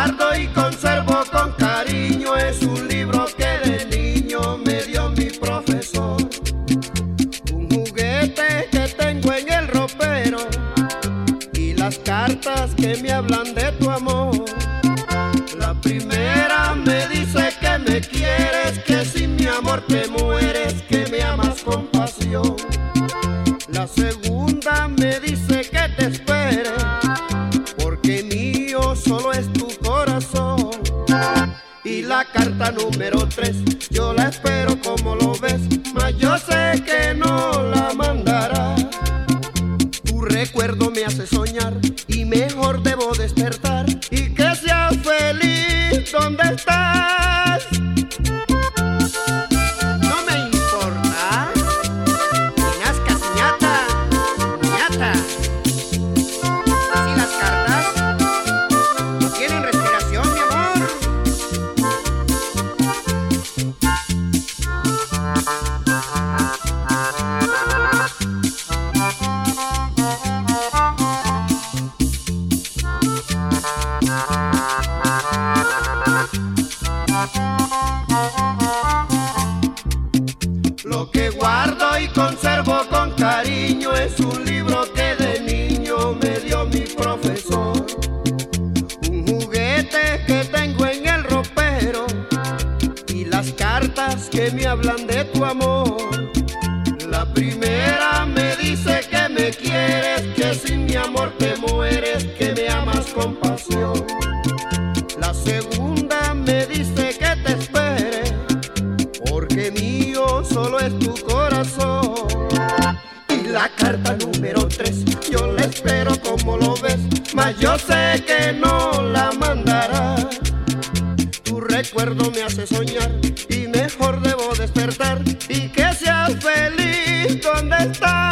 guardo y conservo con cariño. Es un libro que de niño me dio mi profesor. Un juguete que tengo en el ropero. Y las cartas que me hablan de tu amor. La primera me dice que me quieres, que sin mi amor te mueres, que me amas con carta número tres, yo la espero como lo ves, mas yo sé que no la mandará. Tu recuerdo me hace soñar y mejor debo despertar y que seas feliz donde estás. Lo que guardo y conservo con cariño es un libro que de niño me dio mi profesor. Un juguete que tengo en el ropero y las cartas que me hablan de tu amor. La primera me dice que me quieres, que sin mi amor te solo es tu corazón. Y la carta número 3, yo la espero como lo ves, mas yo sé que no la mandará. Tu recuerdo me hace soñar y mejor debo despertar y que seas feliz donde estás.